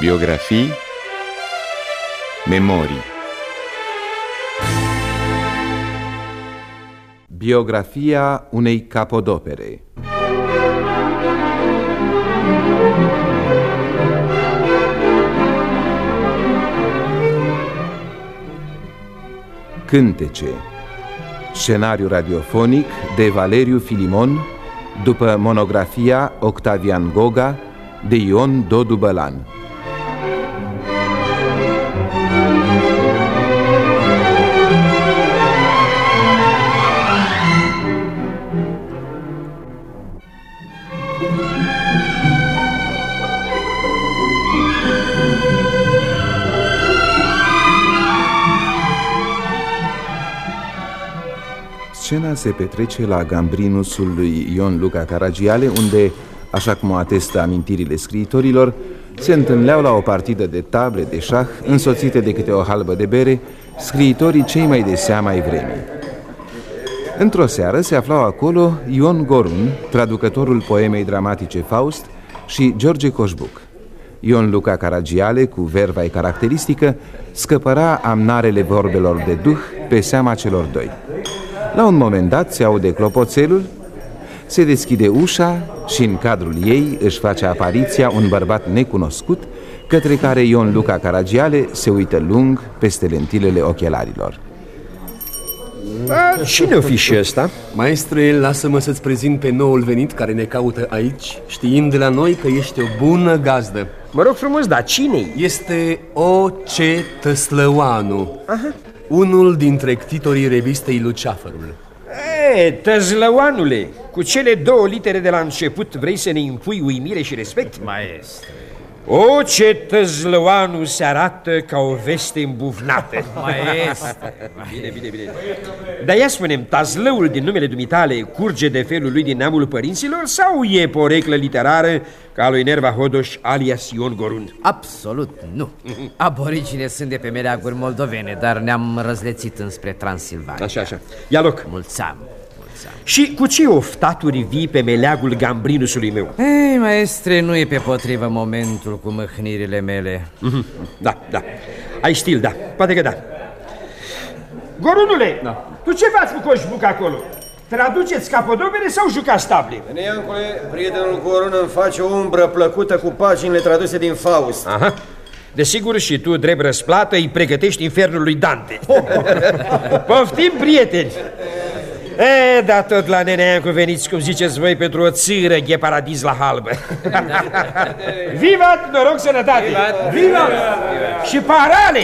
Biografii. Memorii. Biografia unei capodopere. Cântece. Scenariu radiofonic de Valeriu Filimon După monografia Octavian Goga De Ion Dodu Bălan Scena se petrece la gambrinusul lui Ion Luca Caragiale, unde, așa cum o atestă amintirile scriitorilor, se întâlneau la o partidă de table de șah, însoțite de câte o halbă de bere, scriitorii cei mai de seama ai vremii. Într-o seară se aflau acolo Ion Gorun, traducătorul poemei dramatice Faust, și George Coșbuc. Ion Luca Caragiale, cu verva caracteristică, scăpăra amnarele vorbelor de duh pe seama celor doi. La un moment dat se aude clopoțelul, se deschide ușa și în cadrul ei își face apariția un bărbat necunoscut către care Ion Luca Caragiale se uită lung peste lentilele ochelarilor. A, cine o fi și ăsta? Maestre, lasă-mă să-ți prezint pe noul venit care ne caută aici, știind de la noi că ești o bună gazdă. Mă rog frumos, dar cine Este O.C. Tăslăoanu, Aha. Unul dintre ctitorii revistei Luceafărul. E, tăzlăoanule, cu cele două litere de la început vrei să ne impui uimire și respect? Maestre, O, ce tăzlăoanul se arată ca o veste îmbufnată maestre, Bine, bine, bine Dar ia spunem, tazlăul din numele dumitale curge de felul lui din neamul părinților Sau e poreclă literară ca lui Nerva Hodoș alias Ion Gorun? absolut nu. Aborigine sunt de pe meleaguri moldovene, dar ne-am răzlețit înspre Transilvania. Așa, așa, ia loc Mulți ani, mulți ani. Și cu ce oftaturi vii pe meleagul gambrinusului meu? Ei, maestre, nu e pe potrivă momentul cu mâhnirile mele. Mhm, Da, da, ai stil, da, poate că da Gorunule, da. tu ce faci cu coșbuc acolo? Traduceți capodopere sau jucați table? Neancule, prietenul Corun îmi face o umbră plăcută cu paginile traduse din Faust. Aha. Desigur și tu, drept răsplată, îi pregătești infernul lui Dante. Poftim, prieteni! E, da, tot la Neneancu veniți, cum ziceți voi, pentru o țiră ghe paradis la halbă. Vivat, noroc, sănătate! Vivat! Vivat! Și parale!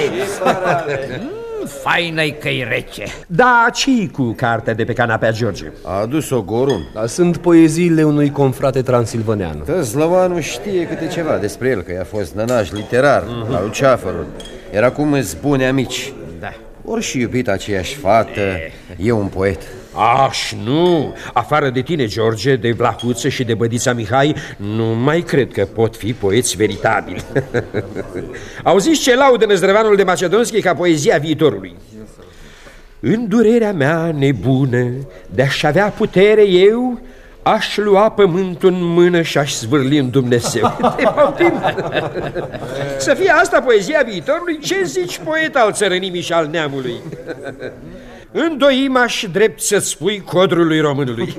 Faină-i că-i rece. Da, ce cu cartea de pe canapea, George? A adus-o Gorun. Dar sunt poeziile unui confrate transilvanean. Tăzlăvanu știe câte ceva despre el, că i-a fost nănaș literar, mm-hmm. la Luceafărul. Era cum îți bune amici. Da. Ori și iubit aceeași fată, e un poet. Aș, nu! Afară de tine, George, de Vlahuță și de Bădița Mihai, nu mai cred că pot fi poeți veritabili. Auziți ce laudă Năzdrăvanul de Macedonski ca poezia viitorului? În durerea mea nebună, de-aș avea putere eu, aș lua pământul în mână și aș zvârli în Dumnezeu. Te poftim? Să fie asta poezia viitorului? Ce zici, poet al țărănimii și al neamului? Îndoim aș drept să-ți spui codrului românului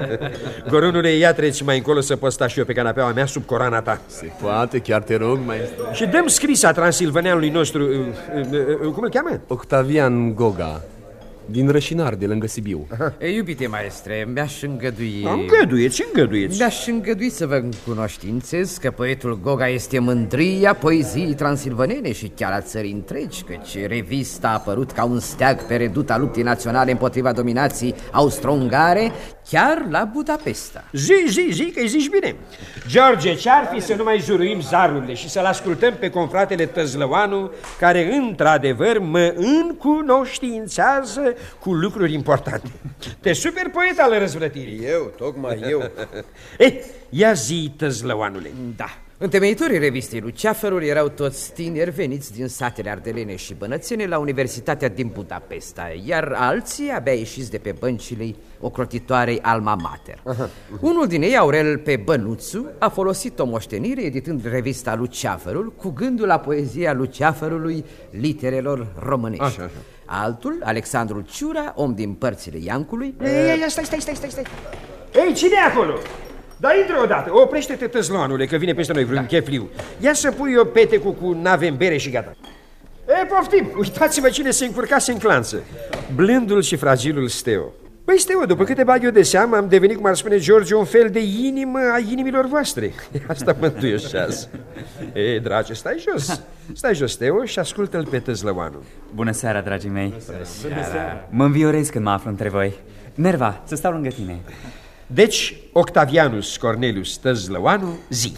Gorunule, ia treci mai încolo să poți sta și eu pe canapeaua mea sub corana ta Se poate, chiar te rog, maestre. Și dăm scris a transilvaneanului nostru uh, uh, uh, Cum îl cheamă? Octavian Goga, din Rășinar, de lângă Sibiu. Ei, iubite maestre, mi-aș îngădui... Îngăduieți, îngăduieți Mi-aș îngădui să vă cunoștințez că poetul Goga este mândria poeziei transilvanene și chiar a țării întregi, căci revista a apărut ca un steag pe reduta luptei naționale împotriva dominației austro-ungare, chiar la Budapesta. Zi, zi, zi, că-i zici bine. George, ce-ar fi să nu mai juruim zarurile Și să-l ascultăm pe confratele Tăzlăoanu Care, într-adevăr, mă încunoștințează cu lucruri importante. Te super poet al răzvrătirii. Eu, tocmai eu. Ei, ia zi, Tăzlăoanule. Da, Întemeitorii revistei Luceafărul erau toți tineri veniți din satele ardelene și bănățene la Universitatea din Budapesta, iar alții abia ieșiți de pe băncile ocrotitoarei Alma Mater. Aha. Unul din ei, Aurel pe Bănuțu, a folosit o moștenire editând revista Luceafărul cu gândul la poezia Luceafărului literelor românești. Așa, așa. Altul, Alexandru Ciura, om din părțile Iancului... Ei, ei, stai, stai, stai, stai, stai! Ei, cine e acolo? Dar intră odată, oprește-te tăzloanule, că vine peste noi vreun da. chefliu. Ia să pui o petecul cu nave în bere și gata. E, poftim, uitați-vă cine se încurcase în clanță. Blândul și fragilul Steo. Păi, Steo, după câte bag eu de seamă, am devenit, cum ar spune George, un fel de inimă a inimilor voastre. Asta mă întuioșează. E, dragi, stai jos. Stai jos, Steo, și ascultă-l pe tăzlăoanul. Bună seara, dragii mei. Bună seara. Mă înviorez când mă aflu între voi. Nerva, să stau lângă tine. Deci, Octavianus Cornelius Tăzlăoanu, zi.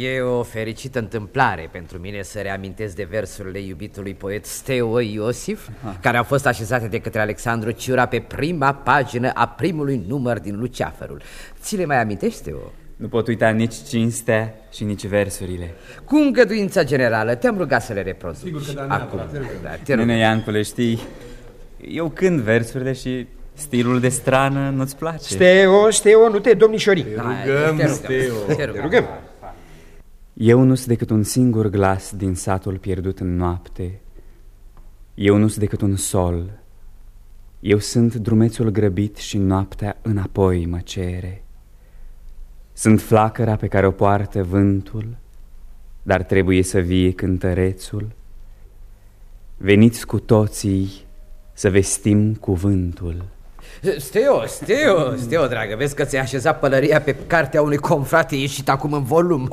E o fericită întâmplare pentru mine să reamintesc de versurile iubitului poet Steo Iosif, Aha. care au fost așezate de către Alexandru Ciura pe prima pagină a primului număr din Luceafărul. Ți le mai amintești, Steo? Nu pot uita nici cinstea și nici versurile. Cu îngăduința generală, te-am rugat să le reproduci. Sigur că da, Acum, da, te rog. Nene Iancule, știi, eu cânt versurile și Stilul de strană nu-ți place? Steo, Steo, nu te domnișori. Te rugăm, te rugăm Steo. Te rugăm. Te rugăm. Eu nu sunt decât un singur glas din satul pierdut în noapte. Eu nu sunt decât un sol. Eu sunt drumețul grăbit și noaptea înapoi mă cere. Sunt flacăra pe care o poartă vântul, dar trebuie să vie cântărețul. Veniți cu toții să vestim cuvântul. Steo, Steo, Steo, dragă, vezi că ți-ai așezat pălăria pe cartea unui confrate ieșit acum în volum.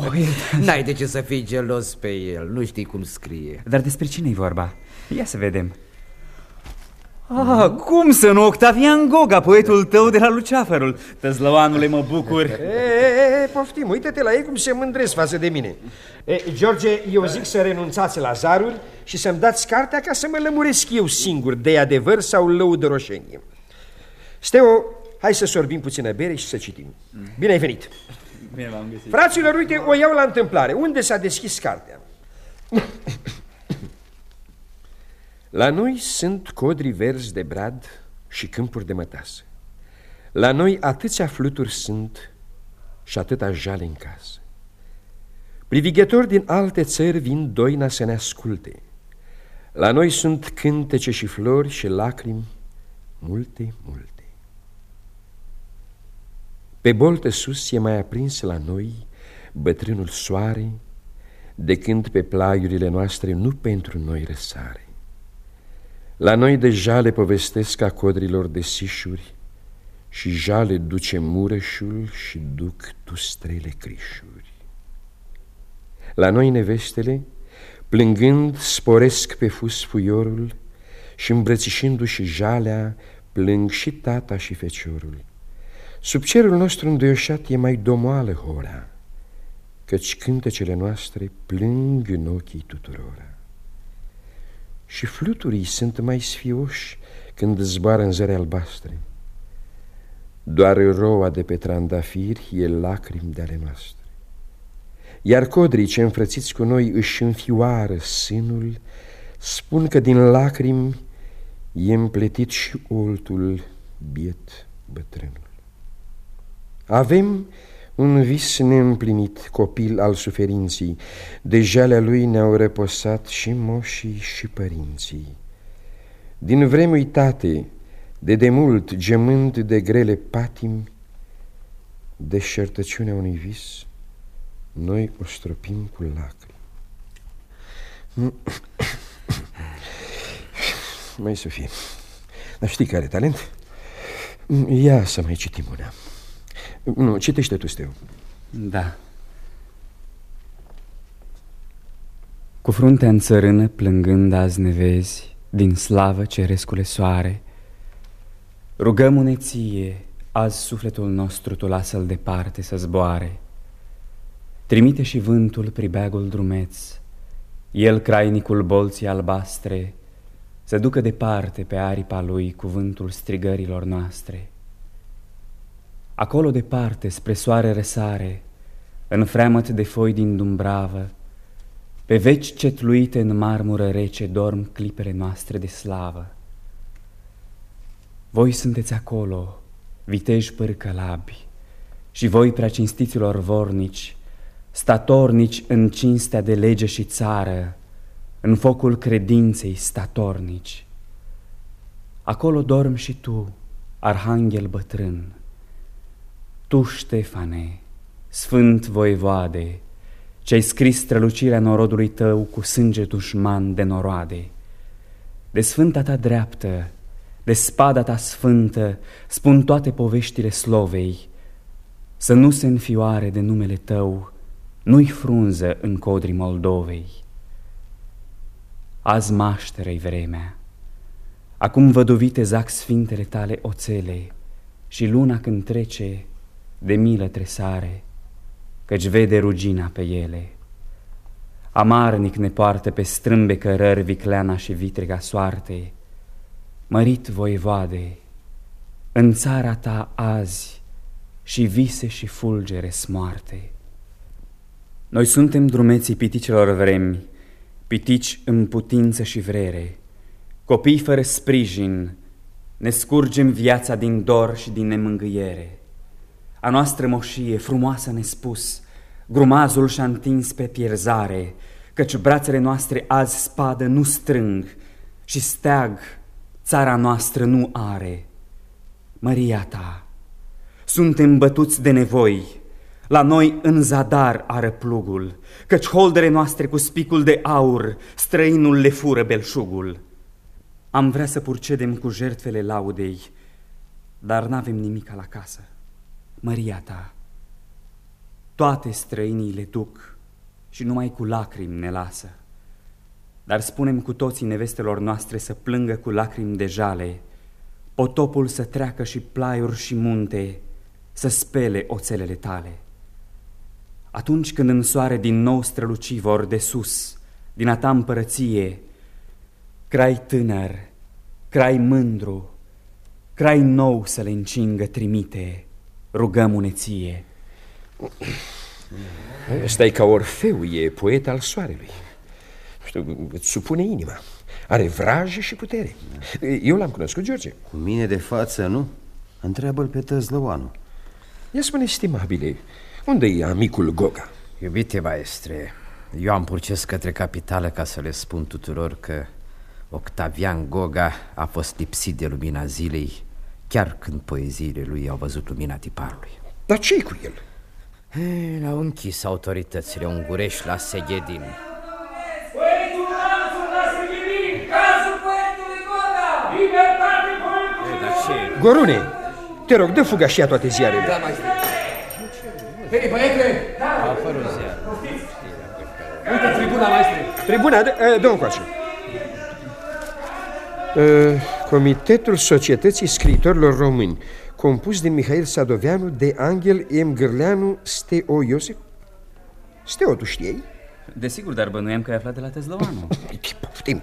N-ai de ce să fii gelos pe el, nu știi cum scrie. Dar despre cine e vorba? Ia să vedem. Ah, cum să nu, Octavian Goga, poetul tău de la Luceafărul? Tăzlăoanule, mă bucur. E, e, e, Poftim, uite-te la ei cum se mândresc față de mine. E, George, eu zic să renunțați la zaruri și să-mi dați cartea ca să mă lămuresc eu singur de adevăr sau lăudă roșenie Steo, hai să sorbim puțină bere și să citim. Bine ai venit! Bine v-am găsit. Fraților, uite, o iau la întâmplare. Unde s-a deschis cartea? la noi sunt codri verzi de brad și câmpuri de mătasă. La noi atâția fluturi sunt și atâta jale în casă. Privighetori din alte țări vin doina să ne asculte. La noi sunt cântece și flori și lacrimi, multe, multe. Pe boltă sus e mai aprins la noi bătrânul soare, de când pe plaiurile noastre nu pentru noi răsare. La noi de jale povestesc a codrilor de sișuri și jale duce mureșul și duc tustrele crișuri. La noi nevestele, plângând, sporesc pe fus fuiorul și îmbrățișându-și jalea, plâng și tata și feciorul. Sub cerul nostru înduioșat e mai domoală hora, Căci cântecele noastre plâng în ochii tuturora. Și fluturii sunt mai sfioși când zboară în zări albastre. Doar roa de pe trandafiri e lacrimi de ale noastre. Iar codrii ce înfrățiți cu noi își înfioară sânul, Spun că din lacrimi e împletit și oltul biet bătrânul. Avem un vis neîmplinit, copil al suferinții, de jalea lui ne-au reposat și moșii și părinții. Din vremi uitate, de demult gemând de grele patimi, deșertăciunea unui vis, noi o stropim cu lacrimi. Mai Sofie, dar știi care talent? Ia să mai citim una. Nu, citește tu, Steu. Da. Cu fruntea în țărână, plângând azi ne vezi, din slavă cerescule soare, rugăm-ne ție, azi sufletul nostru tu lasă-l departe să zboare. Trimite și vântul pribeagul drumeț, el crainicul bolții albastre, să ducă departe pe aripa lui cuvântul strigărilor noastre. Acolo departe, spre soare răsare, în freamăt de foi din Dumbravă, pe veci cetluite în marmură rece dorm clipele noastre de slavă. Voi sunteți acolo, viteji părcălabi, și voi, prea cinstiților vornici, statornici în cinstea de lege și țară, în focul credinței statornici. Acolo dorm și tu, arhanghel bătrân, tu, Ștefane, sfânt voivoade, ce-ai scris strălucirea norodului tău cu sânge dușman de noroade. De sfânta ta dreaptă, de spada ta sfântă, spun toate poveștile slovei, să nu se înfioare de numele tău, nu-i frunză în codrii Moldovei. Azi mașteră-i vremea, acum văduvite zac sfintele tale oțele, și luna când trece, de milă tresare, căci vede rugina pe ele. Amarnic ne poartă pe strâmbe cărări vicleana și vitriga soarte, Mărit voivoade, în țara ta azi și vise și fulgere smoarte. Noi suntem drumeții piticelor vremi, pitici în putință și vrere, copii fără sprijin, ne scurgem viața din dor și din nemângâiere. A noastră moșie, frumoasă nespus, grumazul și-a întins pe pierzare, căci brațele noastre azi spadă nu strâng și steag țara noastră nu are. Măria ta, suntem bătuți de nevoi, la noi în zadar ară plugul, căci holdere noastre cu spicul de aur, străinul le fură belșugul. Am vrea să purcedem cu jertfele laudei, dar n-avem nimic la casă. Măria ta, toate străinii le duc și numai cu lacrimi ne lasă. Dar spunem cu toții nevestelor noastre să plângă cu lacrimi de jale, potopul să treacă și plaiuri și munte, să spele oțelele tale. Atunci când în soare din nou străluci vor de sus, din a ta împărăție, crai tânăr, crai mândru, crai nou să le încingă trimite, rugăm uneție. Ăsta e ca Orfeu, e poet al soarelui. Știu, îți supune inima. Are vrajă și putere. Eu l-am cunoscut, George. Cu mine de față, nu? Întreabă-l pe Tăzlăoanu. Ia spune, estimabile, unde e amicul Goga? Iubite maestre, eu am purces către capitală ca să le spun tuturor că Octavian Goga a fost lipsit de lumina zilei chiar când poeziile lui au văzut lumina tiparului. Dar ce cu el? L-au închis autoritățile ungurești la Seghedin. Poetul Lanțul la Seghedin! Cazul poetului Goga! Libertate poetului Dar ce? Gorune, te rog, dă fuga și a toate ziarele. Da, maestre. Hei, băiete! A apărut ziar. Uite tribuna, maestre! Tribuna, dă- dă-o încoace. Uh, Comitetul Societății Scriitorilor Români, compus din Mihail Sadoveanu, de Angel M. Gârleanu, Steo Iosif. Steo, tu știai? Desigur, dar bănuiam că ai aflat de la Tezlăvanu. Poftim.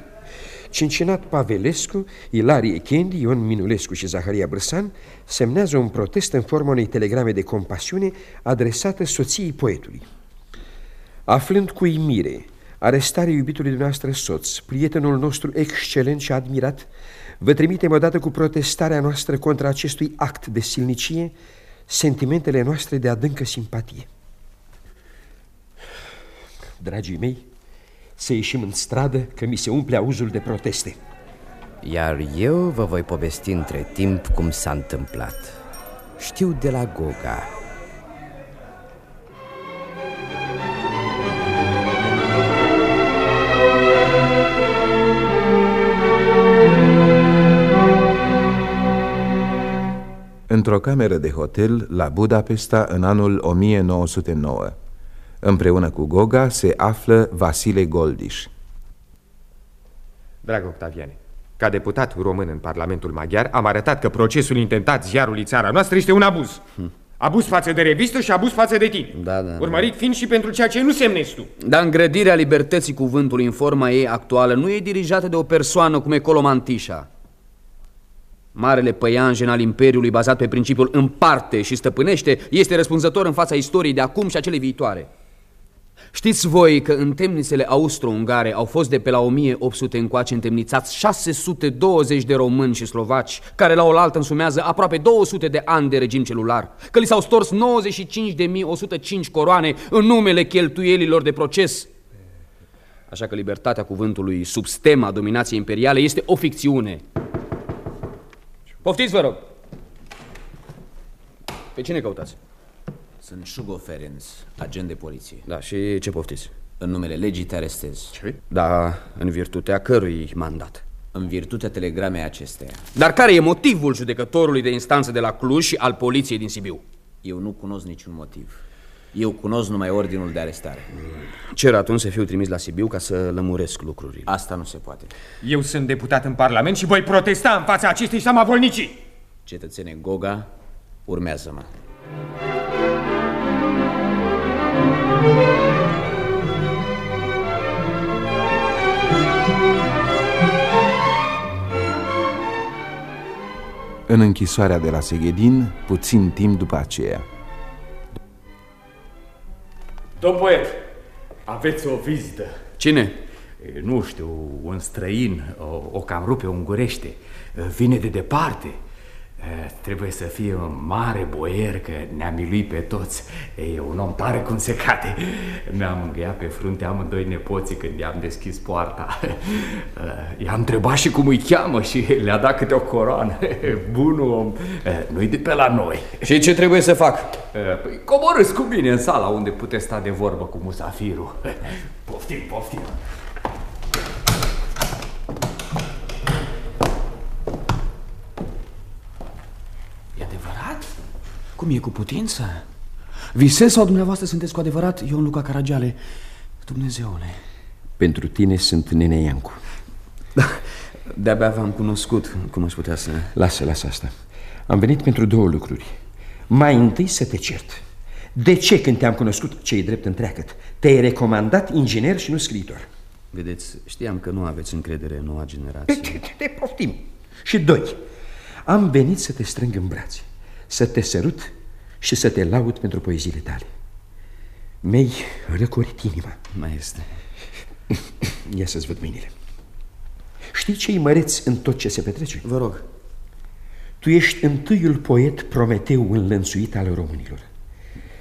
Cincinat Pavelescu, Ilarie Kendi, Ion Minulescu și Zaharia Brăsan semnează un protest în forma unei telegrame de compasiune adresată soției poetului. Aflând cu imire arestarea iubitului dumneavoastră soț, prietenul nostru excelent și admirat, vă trimitem odată cu protestarea noastră contra acestui act de silnicie sentimentele noastre de adâncă simpatie. Dragii mei, să ieșim în stradă că mi se umple auzul de proteste. Iar eu vă voi povesti între timp cum s-a întâmplat. Știu de la Goga. Într-o cameră de hotel la Budapesta în anul 1909. Împreună cu Goga se află Vasile Goldiș. Drag Octaviane, ca deputat român în Parlamentul Maghiar, am arătat că procesul intentat ziarului țara noastră este un abuz. Abuz față de revistă și abuz față de tine. Da, da, Urmărit fiind și pentru ceea ce nu semnezi tu. Dar îngrădirea libertății cuvântului în forma ei actuală nu e dirijată de o persoană cum e Colomantișa. Marele păianjen al Imperiului bazat pe principiul împarte și stăpânește este răspunzător în fața istoriei de acum și a celei viitoare. Știți voi că în temnițele austro-ungare au fost de pe la 1800 încoace întemnițați 620 de români și slovaci, care la oaltă însumează aproape 200 de ani de regim celular, că li s-au stors 95.105 coroane în numele cheltuielilor de proces. Așa că libertatea cuvântului sub stema dominației imperiale este o ficțiune. Poftiți, vă rog! Pe cine căutați? Sunt Shugo Ferenc, agent de poliție. Da, și ce poftiți? În numele legii te arestez. Ce? Da, în virtutea cărui mandat? În virtutea telegramei acesteia. Dar care e motivul judecătorului de instanță de la Cluj și al poliției din Sibiu? Eu nu cunosc niciun motiv. Eu cunosc numai ordinul de arestare. Cer atunci să fiu trimis la Sibiu ca să lămuresc lucrurile. Asta nu se poate. Eu sunt deputat în Parlament și voi protesta în fața acestei samavolnicii. Cetățene Goga, urmează-mă. În închisoarea de la Seghedin, puțin timp după aceea. Domn poet, aveți o vizită. Cine? E, Nu știu, un străin, o, o cam rupe ungurește. E, Vine de departe. E, Trebuie să fie un mare boier că ne-a miluit pe toți. E un om tare cum se cade. Mi-am îngăiat pe frunte amândoi nepoții când i-am deschis poarta. E, I-am întrebat și cum îi cheamă și le-a dat câte o coroană. Bunul om, E, nu-i de pe la noi. Și ce trebuie să fac? E, Păi coborâți cu mine în sala unde puteți sta de vorbă cu musafirul. Poftim, poftim. Cum e cu putință? Visez sau dumneavoastră sunteți cu adevărat Ion Luca Caragiale? Dumnezeule. Pentru tine sunt Nene Iancu. De-abia v-am cunoscut, cum aș putea să... Lasă, lasă asta. Am venit pentru două lucruri. Mai întâi să te cert. De ce când te-am cunoscut, ce drept întreagăt, te-ai recomandat inginer și nu scriitor? Vedeți, știam că nu aveți încredere în noua generație. Te, te, te poftim. Și doi, am venit să te strâng în brațe, să te sărut și să te laud pentru poeziile tale. Mi-ai răcorit inima. Mai este. Ia să-ți văd mâinile. Știi ce-i măreți în tot ce se petrece? Vă rog. Tu ești întâiul poet prometeu înlănțuit al românilor.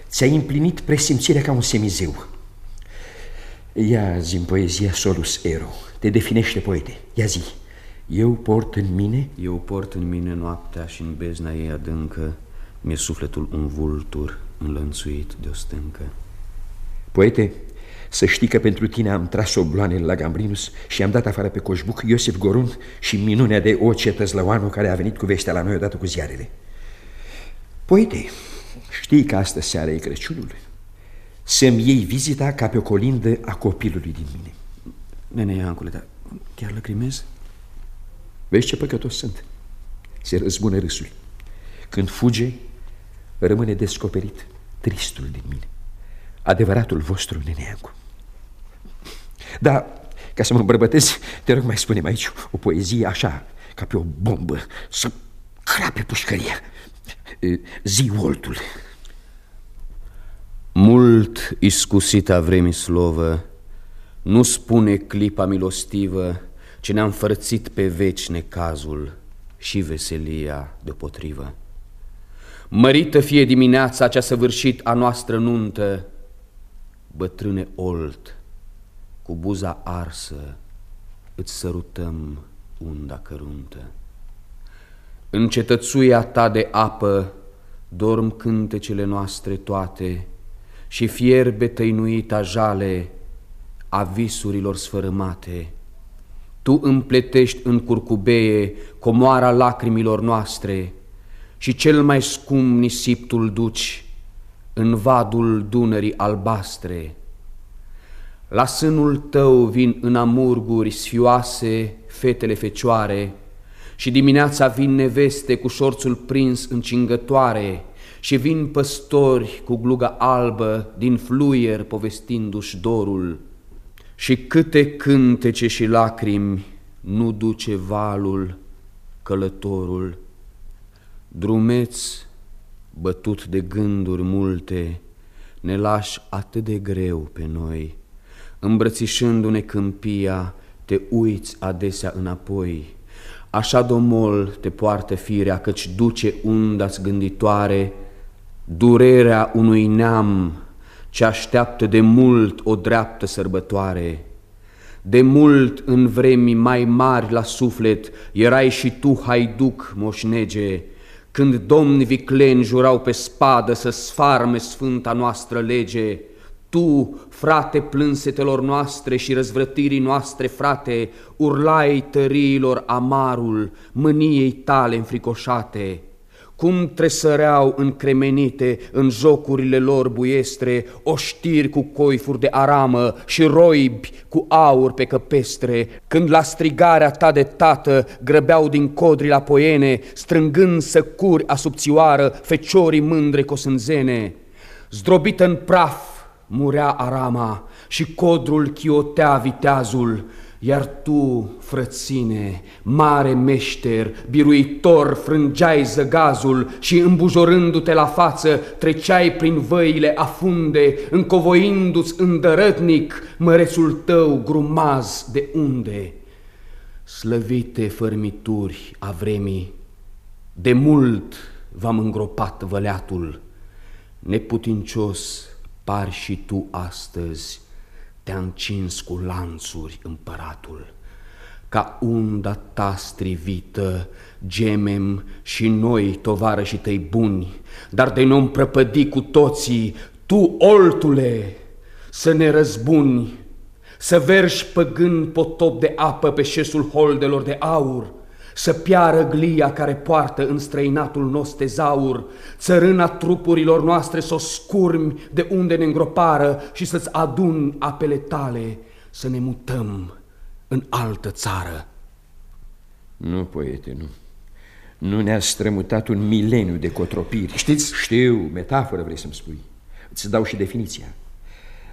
Ți-ai împlinit presimțirea ca un semizeu. Ia zi în poezia Solus Ero. Te definește poete. Ia zi. Eu port în mine... Eu port în mine noaptea și în bezna ei adâncă Mi-e sufletul un vultur înlănțuit de o stâncă. Poete, să știi că pentru tine am tras obloanele la Gambrinus și am dat afară pe Coșbuc Iosif Gorun și minunea de Oce Tăzlăoanu care a venit cu vestea la noi odată cu ziarele. Poete, știi că astă seară e Crăciunul? Să-mi iei vizita ca pe o colindă a copilului din mine. Nene Iancule, dar chiar lăcrimezi? Vezi ce păcătos sunt? Se răzbună râsul. Când fuge, rămâne descoperit tristul din mine. Adevăratul vostru neneancu. Da, ca să mă îmbărbătez, te rog mai spune aici o poezie așa, ca pe o bombă, să crape pușcăria. E, Zi Woltul. Mult iscusita vremii slovă, nu spune clipa milostivă, ce ne-a înfărțit pe veci necazul și veselia deopotrivă. Mărită fie dimineața cea săvârșit a noastră nuntă, bătrâne olt, cu buza arsă, îți sărutăm unda căruntă. În cetățuia ta de apă dorm cântecele noastre toate și fierbe tăinuita jale a visurilor sfărâmate. Tu împletești în curcubeie comoara lacrimilor noastre și cel mai scump nisip tu duci în vadul Dunării albastre. La sânul tău vin în amurguri sfioase fetele fecioare și dimineața vin neveste cu șorțul prins în cingătoare și vin păstori cu gluga albă din fluier povestindu-și dorul. Și câte cântece și lacrimi nu duce valul călătorul, drumeț bătut de gânduri multe, ne lași atât de greu pe noi, îmbrățișându-ne câmpia, te uiți adesea înapoi. Așa domol te poartă firea, căci duce unda-ți gânditoare, durerea unui neam ce așteaptă de mult o dreaptă sărbătoare. De mult în vremi mai mari la suflet erai și tu haiduc moșnege, când domni vicleni jurau pe spadă să sfarme sfânta noastră lege, tu, frate plânsetelor noastre și răzvrătirii noastre, frate, urlai tăriilor amarul, mâniei tale înfricoșate. Cum tresăreau încremenite în jocurile lor buiestre, oștiri cu coifuri de aramă și roibi cu aur pe căpestre, când la strigarea ta de tată grăbeau din codri la poiene, strângând săcuri asubțioară feciorii mândre cosânzene. Zdrobită în praf, murea arama și codrul chiotea viteazul, iar tu, frăține, mare meșter, biruitor, frângeai zăgazul și îmbujorându-te la față, treceai prin văile afunde, încovoindu-ți îndărătnic mărețul tău grumaz de unde. Slăvite fărmituri a vremii, de mult v-am îngropat văleatul, neputincios Par și tu astăzi te-a încins cu lanțuri împăratul. Ca unda ta strivită gemem și noi, tovarășii tăi buni, dar de nu prăpădi cu toții, tu, oltule, să ne răzbuni, să verși păgân potop de apă pe șesul holdelor de aur, să piară glia care poartă în străinatul nostru tezaur, țărâna trupurilor noastre să o scurmi de unde ne îngropară și să-ți adun apele tale, să ne mutăm în altă țară. Nu, poete, nu. Nu ne-a strămutat un mileniu de cotropiri. Știți? Știu, metaforă vrei să-mi spui. Îți dau și definiția.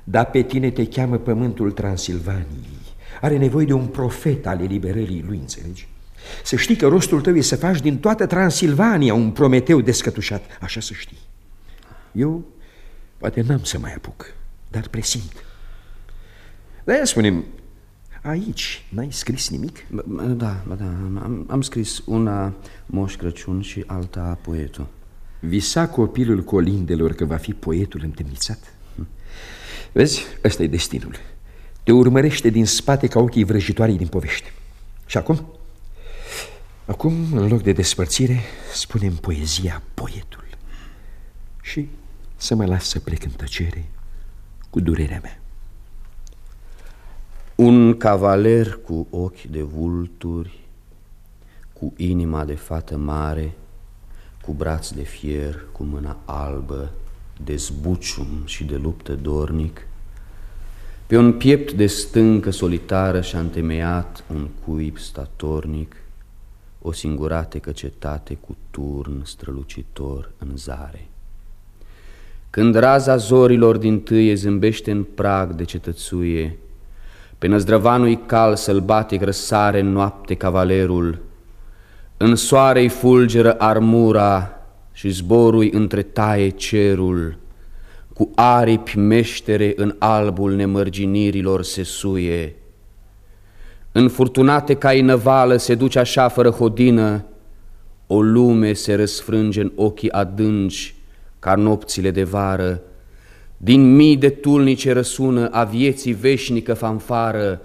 Dar pe tine te cheamă pământul Transilvaniei. Are nevoie de un profet al eliberării lui, înțelegi? Să știi că rostul tău e să faci din toată Transilvania un prometeu descătușat, așa să știi. Eu poate n-am să mai apuc, dar presimt. De-aia spunem, aici n-ai scris nimic? Da, da, am, am scris una Moș Crăciun și alta poetul. Visa copilul colindelor că va fi poetul întemnițat? Hm. Vezi, ăsta e destinul. Te urmărește din spate ca ochii vrăjitoarei din povește. Și acum? Acum, în loc de despărțire, spunem poezia poetul și să mă las să plec în tăcere cu durerea mea. Un cavaler cu ochi de vulturi, cu inima de fată mare, cu braț de fier, cu mâna albă, de zbucium și de luptă dornic, pe un piept de stâncă solitară și-a întemeiat un cuib statornic, o singuratecă cetate cu turn strălucitor în zare. Când raza zorilor din tâie zâmbește în prag de cetățuie, pe năzdrăvanul cal sălbatic răsare în noapte cavalerul, în soarei fulgeră armura și zborui între taie cerul, cu aripi meștere în albul nemărginirilor se suie, în furtunate cai năvală se duce așa fără hodină, o lume se răsfrânge în ochii adânci ca nopțile de vară, din mii de tulnice răsună a vieții veșnică fanfară,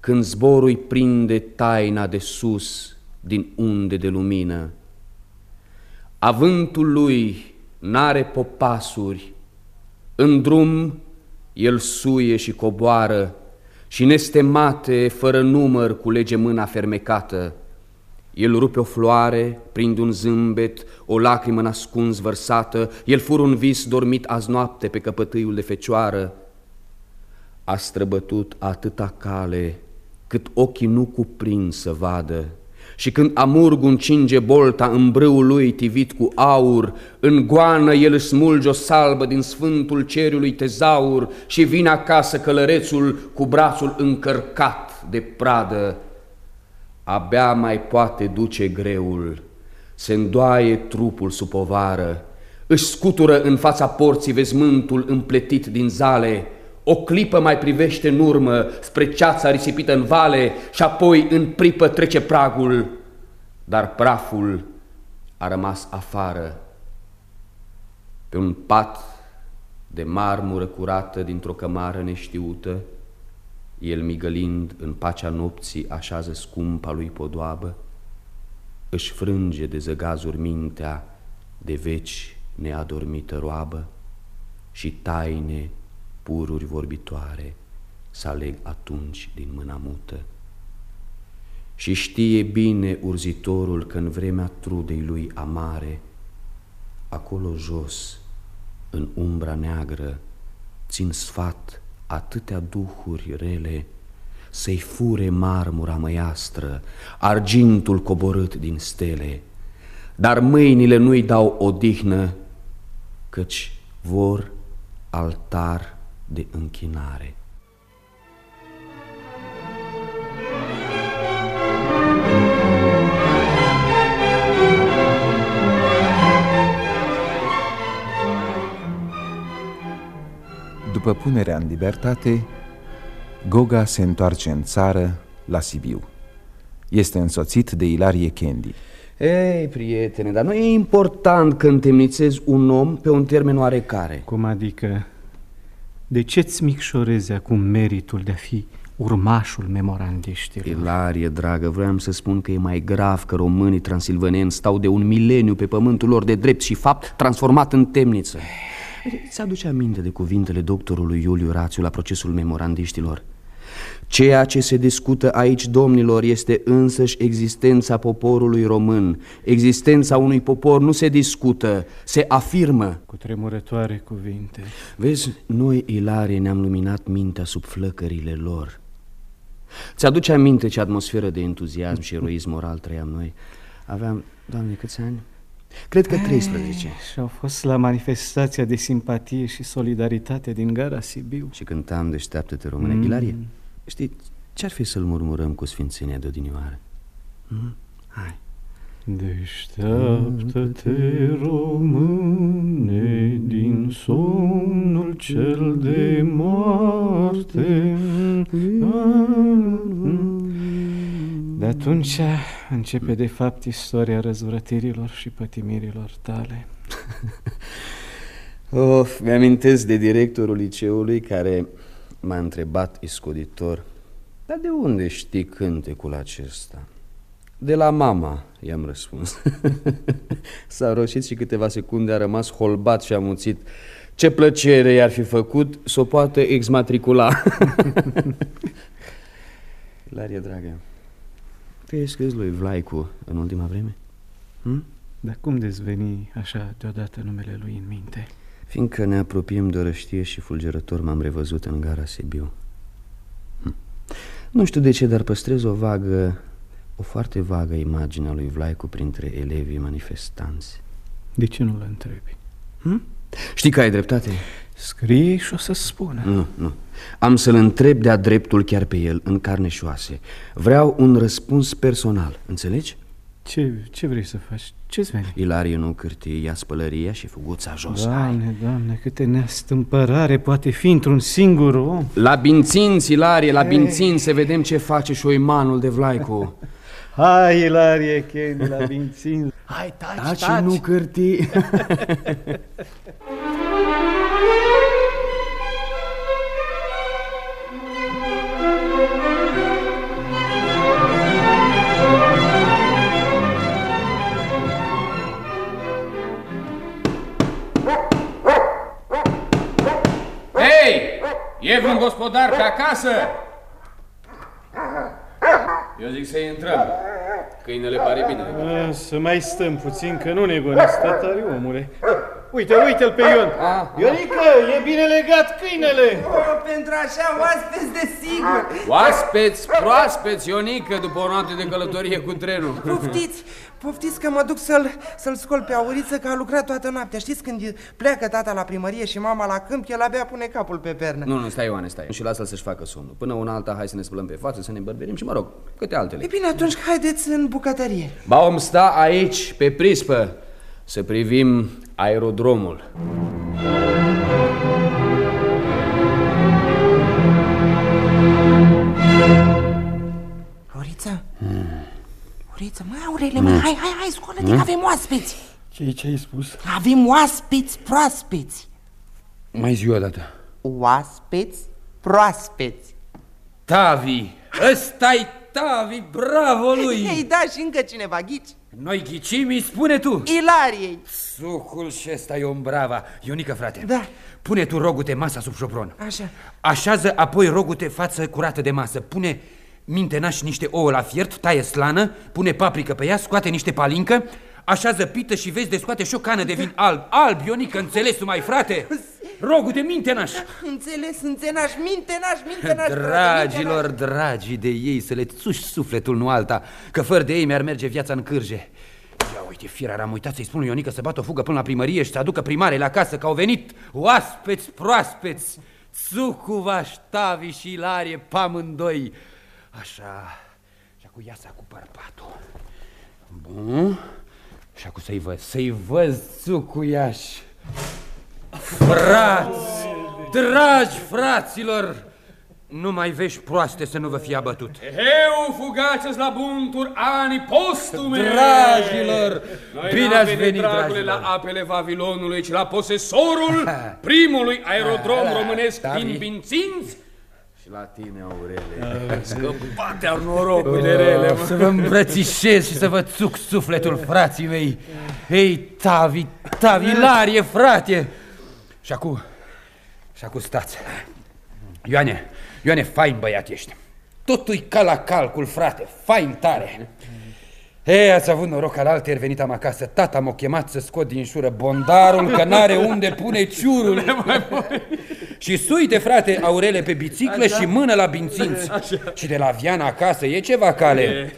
când zborul prinde taina de sus din unde de lumină. Avântul lui n-are popasuri, în drum el suie și coboară, și nestemate, fără număr, culege mâna fermecată. El rupe o floare, prinde un zâmbet, o lacrimă nascuns vărsată, el fur un vis dormit azi noapte pe căpătâiul de fecioară. A străbătut atâta cale, cât ochii nu cuprind să vadă, și când amurgul încinge bolta în brâul lui tivit cu aur, în goană el își smulge o salbă din sfântul cerului tezaur și vine acasă călărețul cu brațul încărcat de pradă. Abia mai poate duce greul, se îndoaie trupul sub povară, își scutură în fața porții vezmântul împletit din zale, o clipă mai privește în urmă spre ceața risipită în vale și apoi în pripă trece pragul, dar praful a rămas afară. Pe un pat de marmură curată dintr-o cămară neștiută, el migălind în pacea nopții așează scumpa lui podoabă, își frânge de zăgazuri mintea de veci neadormită roabă și taine pururi vorbitoare să aleg atunci din mâna mută. Și știe bine urzitorul că în vremea trudei lui amare, acolo jos, în umbra neagră, țin sfat atâtea duhuri rele, să-i fure marmura măiastră, argintul coborât din stele, dar mâinile nu-i dau odihnă, căci vor altar de închinare. După punerea în libertate, Goga se întoarce în țară, la Sibiu. Este însoțit de Ilarie Kendi. Ei, prietene, dar nu e important când temnițezi un om pe un termen oarecare. Cum adică? De ce-ți micșorezi acum meritul de a fi urmașul memorandiștilor? Ilarie, dragă, vreau să spun că e mai grav că românii transilvaneni stau de un mileniu pe pământul lor de drept și fapt transformat în temniță. Ți aduce aminte de cuvintele doctorului Iuliu Rațiu la procesul memorandiștilor? Ceea ce se discută aici, domnilor, este însăși existența poporului român. Existența unui popor nu se discută, se afirmă. Cu tremurătoare cuvinte. Vezi, noi, Ilarie, ne-am luminat mintea sub flăcările lor. Ți-aduce aminte ce atmosferă de entuziasm și eroism moral trăiam noi? Aveam, doamne, câți ani? Cred că 13. Și au fost la manifestația de simpatie și solidaritate din gara Sibiu. Și cântam Deșteaptă-te, române. Mm. Ilarie, știi, ce-ar fi să-l murmurăm cu sfințenia de odinioară? Mm? Hai. Deșteaptă-te, române, din somnul cel de moarte. De atunci începe de fapt istoria răzvrătirilor și pătimirilor tale. Of, mi-amintesc de directorul liceului care m-a întrebat iscoditor Dar de unde știi cântecul acesta? De la mama, i-am răspuns S-a roșit și câteva secunde a rămas holbat și amuțit Ce plăcere i-ar fi făcut să o poată exmatricula Laria, dragă te ai scris lui Vlaicu în ultima vreme? Hm? Dar cum dezveni așa deodată numele lui în minte? Fiindcă ne apropiem de o răștie și fulgerător m-am revăzut în gara Sibiu hm. Nu știu de ce, dar păstrez o vagă, o foarte vagă imagine a lui Vlaicu printre elevii manifestanți De ce nu-l întrebi? Hm? Știi că ai dreptate? Scrie și o să spună Nu, nu Am să-l întreb de-a dreptul chiar pe el, în carne și oase Vreau un răspuns personal, înțelegi? Ce, ce vrei să faci? Ce-ți veni? Ilarie nu cârtie, ia spălăria și fuguța jos Doamne, Hai. doamne, câte neastâmpărare poate fi într-un singur om La binținți, Ilarie, la binținți Să vedem ce face șoimanul de Vlaicu Hai, Ilarie, Kenny, la binținți Hai, taci, taci, taci. nu cârtii E vreun gospodar pe acasă? Eu zic să intrăm. Câinele pare bine. A, să mai stăm puțin, că nu ne gonesc tătari, omule. Uite, uite-l pe Ion. Ionică, e bine legat câinele. Oh, pentru așa oaspeți de sigur. Oaspeți, proaspeți, Ionică, după o noapte de călătorie cu trenul. Poftiți, poftiți că mă duc să-l să scol pe Auriță că a lucrat toată noaptea. Știți când pleacă tata la primărie și mama la câmp, el abia pune capul pe pernă. Nu, nu, stai, Ioane, stai. Și lasă-l să-și facă somnul. Până una alta, hai să ne spălăm pe față, să ne îmbărberim și, mă rog, câte altele. E bine, atunci haideți în bucătărie. Ba, om sta aici, pe prispă, să privim aerodromul. Auriță? Auriță, mă, Aurele, mă, hai, hai, hai, scoală-te că avem oaspeți. Ce, ce ai spus? Avem oaspeți proaspeți. Mai zi o dată. Oaspeți proaspeți. Tavi! Ăsta-i Tavi, bravo lui! Ei, da, și încă cineva ghici. Noi ghicim, îi spune tu! Ilariei. Sucul și ăsta e un brava. Ionica, frate, Da. pune tu rogute masa sub șopron. Așa. Așează apoi rogute față curată de masă. Pune mintenaș niște ouă la fiert, taie slană, pune paprică pe ea, scoate niște palincă, așează pită și vezi de scoate și o cană de vin alb. Alb, Ionica, înțeles tu, mai frate? Rogute mintenaș. Înțeles, înțenaș, mintenaș, mintenaș. Dragilor, dragi de ei, să le țuși sufletul, nu alta, că fără de ei mi-ar merge viața în cârje. Ia uite, fiera, am uitat să-i spun lui Ionica să bată o fugă până la primărie și să aducă primare la casă, că au venit oaspeți proaspeți, Țucuva, Ștavi și Ilarie, pe amândoi. Așa, și acum ia să cu părpatul. Bun, și acum să-i văd, să-i văd, Țucuiași. Frați, dragi fraților, nu mai vești proaste să nu vă fie abătut. Eu fugați la buntur ani postume! Dragilor, Noi bine n-am ați venit, dragule, dragilor. la apele Vavilonului, ci la posesorul primului aerodrom românesc Tavi. din Binținț. Și la tine, Aurele. Scăpate-au norocul de rele, mă. Să vă îmbrățișez și să vă țuc sufletul, frații mei. Ei, Tavi, Tavi, Larie, frate! Și acum, și acum stați. Ioane, Ioane, fain băiat ești. Totul-i ca la calcul, frate, fain tare. Ei, ați avut noroc al alteri venit am acasă. Tata m-a chemat să scot din șură bondarul, că n-are unde pune ciurul. și suite, frate, Aurele pe biciclă Așa. și mână la binținți. Așa. Și de la Viana acasă e ceva cale.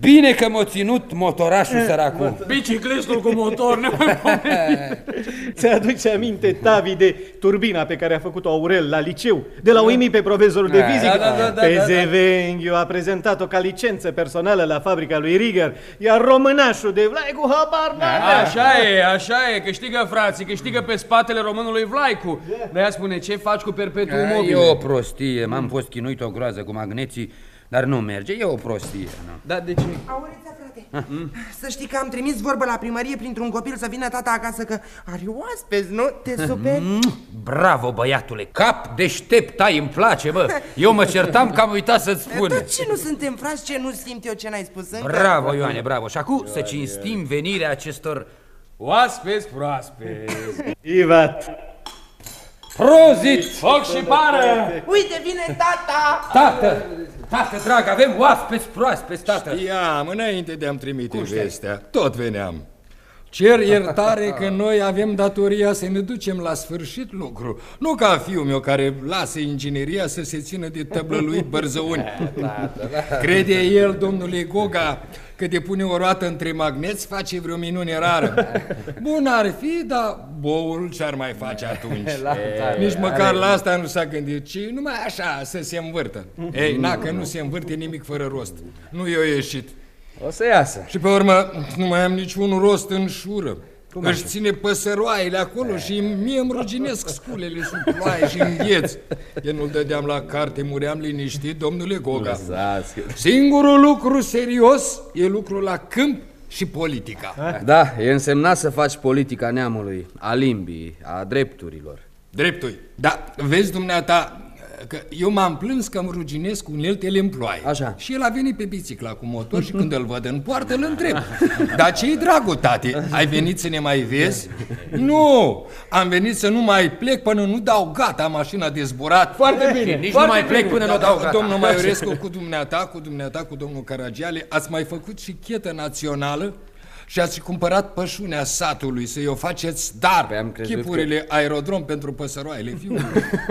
Bine că m-a ținut motorașul săracul. Biciclistul cu motor, ne mai Ți-aduce aminte, Tavi, de turbina pe care a făcut-o Aurel la liceu, de la uimii pe profesorul de Da, fizică. da, da, da, pe da, da. Zevenghiu a prezentat-o ca licență personală la fabrica lui Rigger, iar românașul de Vlaicu habar n-avea. Așa e, așa e, câștigă frații, câștigă pe spatele românului Vlaicu. De-aia spune, ce faci cu perpetuul E mobil? o prostie, m-am fost chinuit o groază cu magneții, dar nu merge, e o prostie. Nu. Da, de ce? Aurița, frate, să știi că am trimis vorbă la primărie printr-un copil să vină tata acasă că are oaspeți, nu? Te superi? Bravo, băiatule, cap deștept ai, îmi place, bă. Eu mă certam că am uitat să-ți spun. Dar ce nu suntem frați, ce nu simt eu ce n-ai spus încă? Bravo, Ioane, bravo. Și acum să cinstim venirea acestor Oaspeți proaspeți. Ivat. Prozit! Foc și pară! Uite, vine tata! Tată, tată drag, avem oaspeți proaspeți, tată. Știam, înainte de a-mi trimite vestea, tot veneam. Cer iertare că noi avem datoria să ne ducem la sfârșit lucru. Nu ca fiul meu care lasă ingineria să se țină de tăblăluit bărzăuni. Crede el, domnule Goga, că de pune o roată între magneți face vreo minune rară. Bun ar fi, dar boul ce-ar mai face atunci? La tare, Nici măcar are- la asta nu s-a gândit, ci numai așa, să se învârtă. Ei, na, că nu se învârte nimic fără rost. Nu i-a ieșit. O să iasă. Și pe urmă, nu mai am niciun rost în șură. Cum Își așa? ține păsăroaiele acolo și mie îmi ruginesc sculele sub ploaie și îngheț. Eu nu-l dădeam la carte, muream liniștit, domnule Goga. Lăsați-l. Singurul lucru serios e lucrul la câmp și politica. Da, e însemnat să faci politica neamului, a limbii, a drepturilor. Dreptui. Da, vezi dumneata că eu m-am plâns că îmi ruginesc uneltele în ploaie. Așa. Și el a venit pe bicicla cu motor și când îl văd în poartă îl întreb. Dar ce-i dragul, tate? Ai venit să ne mai vezi? Nu! Am venit să nu mai plec până nu dau gata mașina de zburat. Foarte bine, nici nu mai plec până nu o dau gata. Domnul Maiorescu, cu dumneata, cu dumneata, cu domnul Caragiale, ați mai făcut și chetă națională și ați cumpărat pășunea satului să-i o faceți dar Păi crezut chipurile aerodrom pentru păsăroaiele fiului.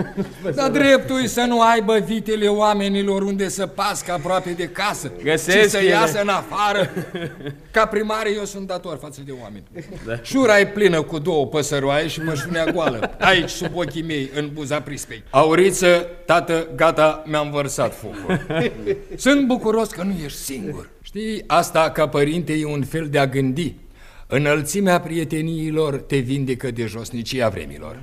Dar dreptul să nu aibă vitele oamenilor unde să pască aproape de casă Găsesc și să ele. iasă în afară. Ca primare eu sunt dator față de oameni. Da. Șura e plină cu două păsăroaie și pășunea goală. Aici, sub ochii mei, în buza prispei. Auriță, tată, gata, mi-am vărsat focul. Sunt bucuros că nu ești singur. Știi, asta ca părinte e un fel de a gândi. Înălțimea prieteniilor te vindecă de josnicia vremilor.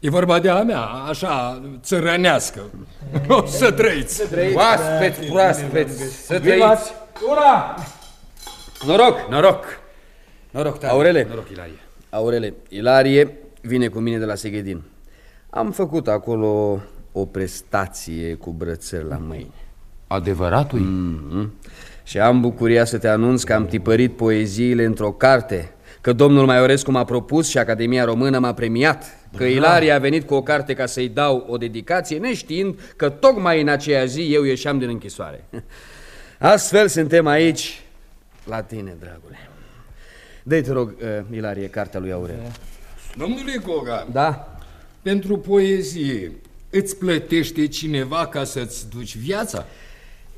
E vorba de a mea, așa, țărănească. O să trăiți! Oaspeți, proaspeți, să trăiți! Vivați! Ura! Noroc, noroc! Noroc tare. Aurele, Noroc, Ilarie. Aurele, Ilarie vine cu mine de la Seghedin. Am făcut acolo o prestație cu brățări la mâini. Adevăratul? Mm-hmm. Și am bucuria să te anunț că am tipărit poeziile într-o carte, că domnul Maiorescu m-a propus și Academia Română m-a premiat, că Ilarie a venit cu o carte ca să-i dau o dedicație, neștiind că tocmai în aceea zi eu ieșeam din închisoare. Astfel suntem aici la tine, dragule. Dă-i, te rog, uh, Ilarie, cartea lui Aurel. Domnule Goga, Da? pentru poezie îți plătește cineva ca să-ți duci viața?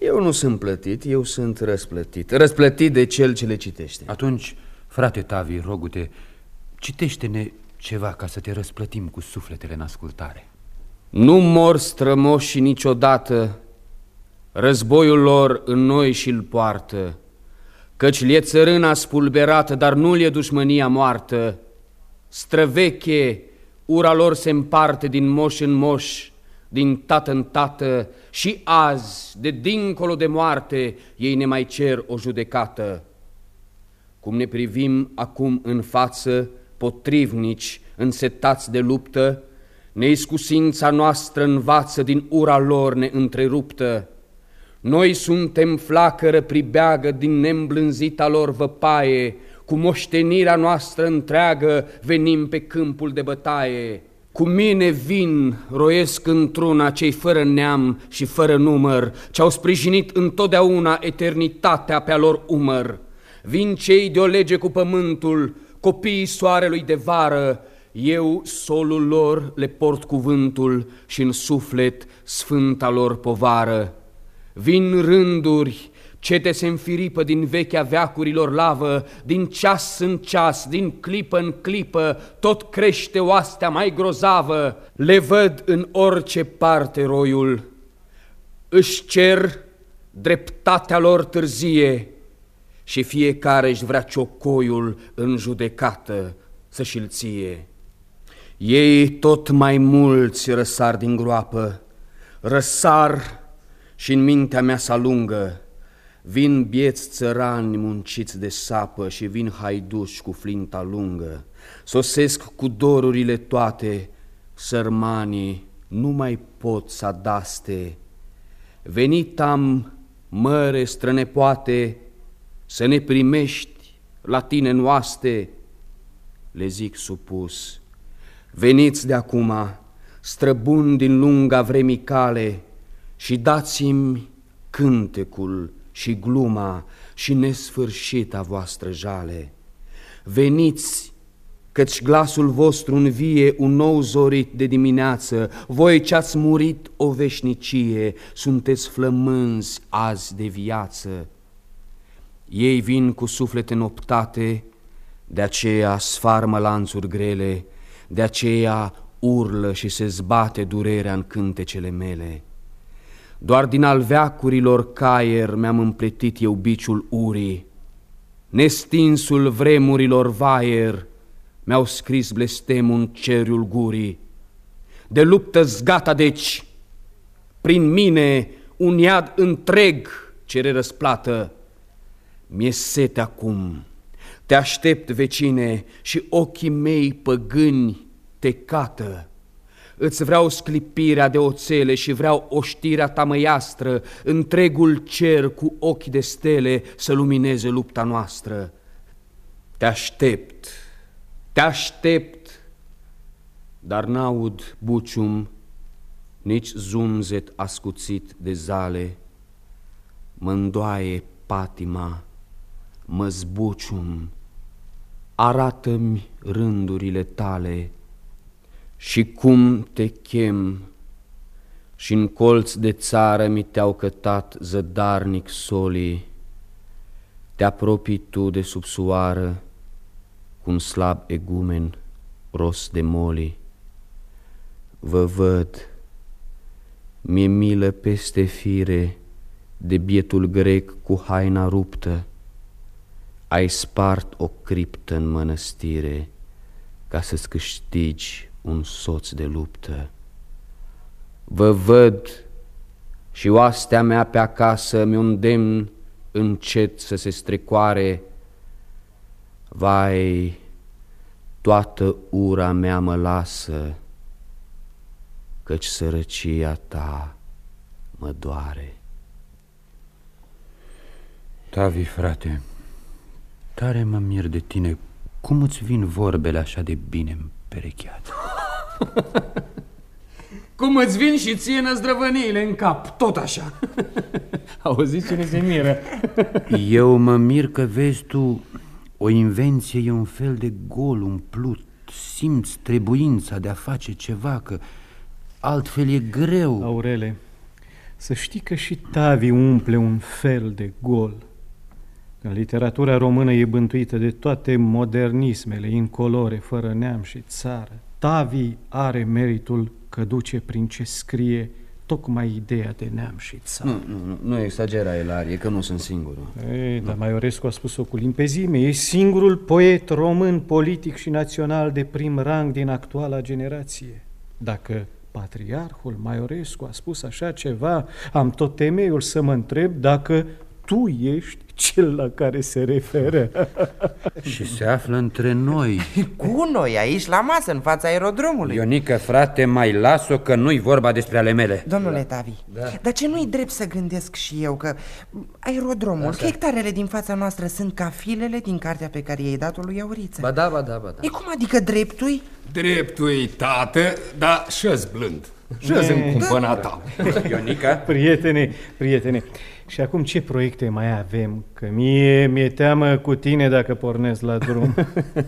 Eu nu sunt plătit, eu sunt răsplătit. Răsplătit de cel ce le citește. Atunci, frate Tavi, rogute, citește-ne ceva ca să te răsplătim cu sufletele în ascultare. Nu mor strămoși niciodată, războiul lor în noi și-l poartă, căci li-e țărâna spulberată, dar nu li-e dușmânia moartă. Străveche, ura lor se împarte din moș în moș, din tată în tată, și azi, de dincolo de moarte, ei ne mai cer o judecată. Cum ne privim acum în față, potrivnici, însetați de luptă, neiscusința noastră învață din ura lor neîntreruptă. Noi suntem flacără pribeagă din neîmblânzita lor văpaie, cu moștenirea noastră întreagă venim pe câmpul de bătaie. Cu mine vin, roiesc într-una cei fără neam și fără număr, ce-au sprijinit întotdeauna eternitatea pe-a lor umăr. Vin cei de o lege cu pământul, copiii soarelui de vară, eu, solul lor, le port cuvântul și în suflet sfânta lor povară. Vin rânduri, cete se înfiripă din vechea veacurilor lavă, din ceas în ceas, din clipă în clipă, tot crește oastea mai grozavă. Le văd în orice parte roiul, își cer dreptatea lor târzie și fiecare își vrea ciocoiul în judecată să și-l ție. Ei tot mai mulți răsar din groapă, răsar și în mintea mea s-alungă. Vin bieți țărani munciți de sapă și vin haiduși cu flinta lungă. Sosesc cu dorurile toate, sărmanii nu mai pot să adaste. Venit am, măre strănepoate, să ne primești la tine în oaste, le zic supus. Veniți de acum, străbuni din lunga vremii cale, și dați-mi cântecul și gluma și nesfârșita voastră jale. Veniți, căci glasul vostru învie un nou zorit de dimineață, voi ce-ați murit o veșnicie, sunteți flămânzi azi de viață. Ei vin cu suflete noptate, de aceea sfarmă lanțuri grele, de aceea urlă și se zbate durerea în cântecele mele. Doar din al veacurilor caier mi-am împletit eu biciul urii, Nestinsul vremurilor vaier mi-au scris blestemul în ceriul gurii. De luptă zgata deci, prin mine un iad întreg cere răsplată. Mi-e sete acum, te aștept vecine și ochii mei păgâni te cată. Îți vreau sclipirea de oțele și vreau oștirea ta măiastră, întregul cer cu ochi de stele să lumineze lupta noastră. Te aștept, te aștept, dar n-aud bucium, nici zumzet ascuțit de zale. mă îndoaie patima, mă zbucium arată-mi rândurile tale și cum te chem? Și în colț de țară mi te-au cătat zădarnic solii, te apropii tu de sub soară cu un slab egumen ros de moli. Vă văd, mi-e milă peste fire de bietul grec cu haina ruptă, ai spart o criptă în mănăstire ca să-ți câștigi un soț de luptă. Vă văd și oastea mea pe acasă mi un demn încet să se strecoare. Vai, toată ura mea mă lasă, căci sărăcia ta mă doare. Tavi, frate, tare mă mir de tine cum îți vin vorbele așa de bine împerecheate. Cum îți vin și ție năzdrăvăniile în cap, tot așa. Auziți cine se miră? Eu mă mir că vezi tu, o invenție e un fel de gol umplut. Simți trebuința de a face ceva, că altfel e greu. Aurele, să știi că și Tavi umple un fel de gol. În literatura română e bântuită de toate modernismele, incolore, fără neam și țară. Tavi are meritul că duce prin ce scrie tocmai ideea de neam și țară. Nu, nu, nu, nu exagera, Elarie, că nu sunt singurul. Ei, dar Maiorescu a spus-o cu limpezime. E singurul poet român, politic și național de prim rang din actuala generație. Dacă patriarhul Maiorescu a spus așa ceva, am tot temeiul să mă întreb dacă tu ești cel la care se referă. și se află între noi. Cu noi, aici, la masă, în fața aerodromului. Ionică, frate, mai las-o că nu-i vorba despre ale mele. Domnule da. Tavi, da. dar ce nu-i drept să gândesc și eu că aerodromul, Așa. hectarele din fața noastră sunt ca filele din cartea pe care i-ai dat-o lui Auriță? Ba da, ba da, ba da. E cum adică dreptui? Dreptui, tată, dar și blând. Și în cumpăna ta. Ionica? Prietene, prietene, și acum ce proiecte mai avem? Că mie mi-e teamă cu tine dacă pornesc la drum.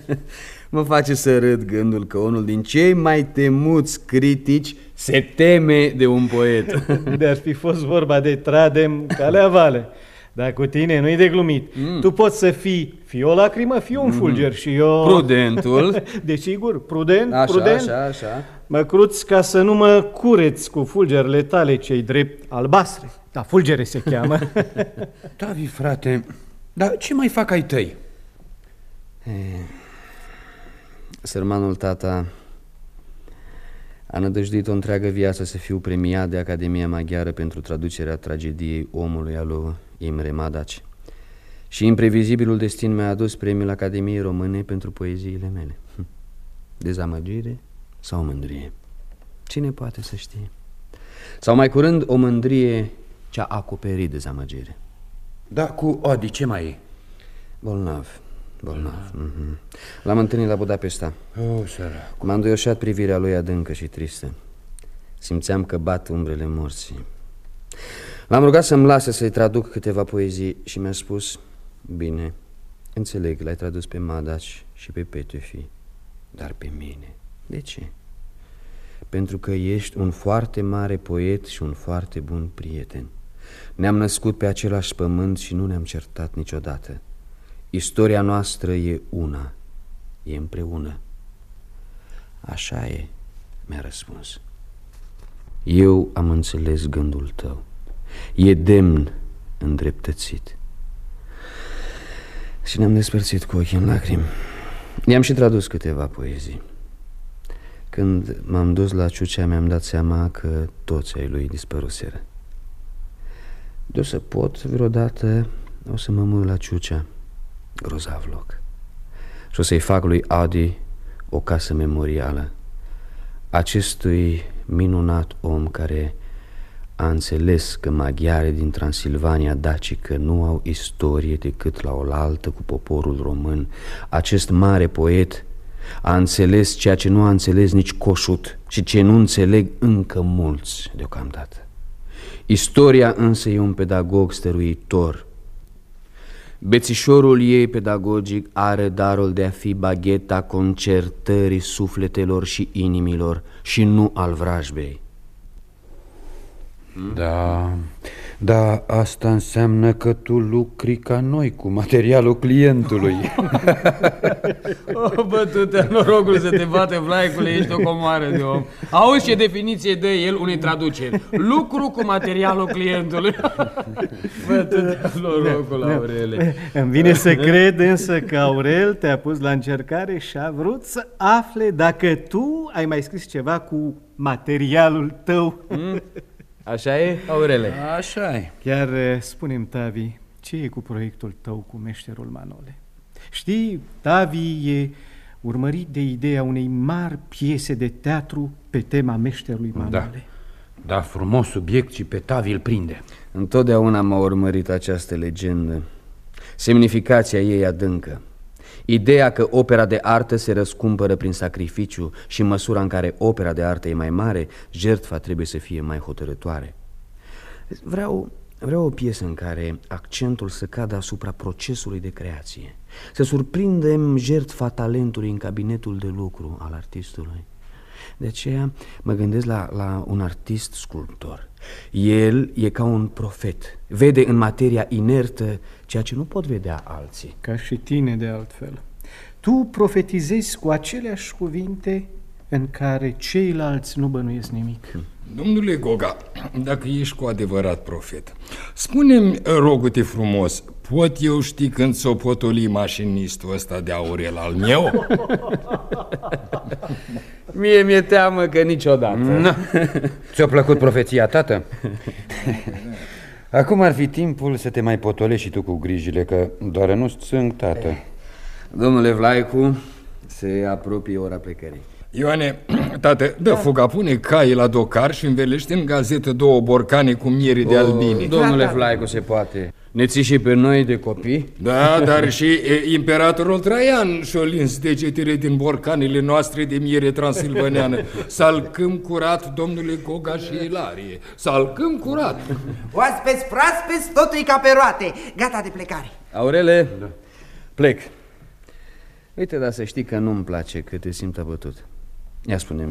mă face să râd gândul că unul din cei mai temuți critici se teme de un poet. De-ar fi fost vorba de tradem calea vale. Dar cu tine nu-i de glumit. Mm. Tu poți să fii fie o lacrimă, fie un mm. fulger mm. și eu... Prudentul. Desigur, prudent, așa, prudent. Așa, așa. Mă cruți ca să nu mă cureți cu fulgerele tale cei drept albastre. Da, fulgere se cheamă. Tavi, frate, dar ce mai fac ai tăi? E, sărmanul tata a nădăjduit o întreagă viață să fiu premiat de Academia Maghiară pentru traducerea tragediei omului al lui Imre Madaci. Și imprevizibilul destin mi-a adus premiul Academiei Române pentru poeziile mele. Hm. Dezamăgire sau mândrie? Cine poate să știe? Sau mai curând o mândrie ce-a acoperit dezamăgire. Da, cu Odi, ce mai e? Bolnav, bolnav. Mm -hmm. L-am întâlnit la Budapesta. Oh, sărac. M-a înduioșat privirea lui adâncă și tristă. Simțeam că bat umbrele morții. L-am rugat să-mi lase să-i traduc câteva poezii și mi-a spus Bine, înțeleg, l-ai tradus pe Madaci și pe Petefi, dar pe mine. De ce? Pentru că ești un foarte mare poet și un foarte bun prieten. Ne-am născut pe același pământ și nu ne-am certat niciodată. Istoria noastră e una, e împreună. Așa e, mi-a răspuns. Eu am înțeles gândul tău. E demn îndreptățit. Și ne-am despărțit cu ochii în lacrimi. I-am și tradus câteva poezii. Când m-am dus la Ciucea, mi-am dat seama că toți ai lui dispăruseră. De o să pot, vreodată, o să mă mut la Ciucea. Grozav loc. Și o să-i fac lui Adi o casă memorială. Acestui minunat om care a înțeles că maghiare din Transilvania dacică nu au istorie decât la oaltă cu poporul român. Acest mare poet a înțeles ceea ce nu a înțeles nici Coșut și ce nu înțeleg încă mulți deocamdată. Istoria însă e un pedagog stăruitor. Bețișorul ei pedagogic are darul de a fi bagheta concertării sufletelor și inimilor și nu al vrajbei. Da, da, asta înseamnă că tu lucri ca noi cu materialul clientului. Oh, bă, tu te norocul să te bate Vlaicule, ești o comoară de om. Auzi ce definiție dă el unei traduceri. Lucru cu materialul clientului. Bă, tu te norocul, Aurele. Îmi vine să cred însă că Aurel te-a pus la încercare și a vrut să afle dacă tu ai mai scris ceva cu materialul tău. Mm? Așa e, Aurele? Așa e. Chiar eh, spune-mi, Tavi, ce e cu proiectul tău cu meșterul Manole? Știi, Tavi e urmărit de ideea unei mari piese de teatru pe tema meșterului Manole. Da, frumos subiect și pe Tavi îl prinde. Întotdeauna m-a urmărit această legendă. Semnificația ei adâncă. Ideea că opera de artă se răscumpără prin sacrificiu și în măsura în care opera de artă e mai mare, jertfa trebuie să fie mai hotărătoare. Vreau, vreau o piesă în care accentul să cadă asupra procesului de creație. Să surprindem jertfa talentului în cabinetul de lucru al artistului. De aceea mă gândesc la, la un artist sculptor. El e ca un profet. Vede în materia inertă ceea ce nu pot vedea alții. Ca și tine de altfel. Tu profetizezi cu aceleași cuvinte în care ceilalți nu bănuiesc nimic. Domnule Goga, dacă ești cu adevărat profet, spune-mi, rogu-te frumos, pot eu ști când s-o potoli mașinistul ăsta de Aurel al meu? Mie mi-e teamă că niciodată. Na. Ți-a plăcut profeția, tată? Acum ar fi timpul să te mai potolești și tu cu grijile, că doar nu țâng, tată. Domnule Vlaicu, se apropie ora plecării. Ioane, tată, dă fuga, pune caii la docar și învelește în gazetă două borcane cu miere de albine. Domnule Vlaicu, se poate. Ne ții și pe noi de copii? Da, dar și e, imperatorul Traian și-o lins degetele din borcanele noastre de miere transilvaneană. Salcăm curat, domnule Goga și Ilarie. Salcăm curat. Oaspeți proaspeți, totul e ca pe roate. Gata de plecare. Aurele, da. plec. Uite, dar să știi că nu-mi place că te simt abătut. Ia spune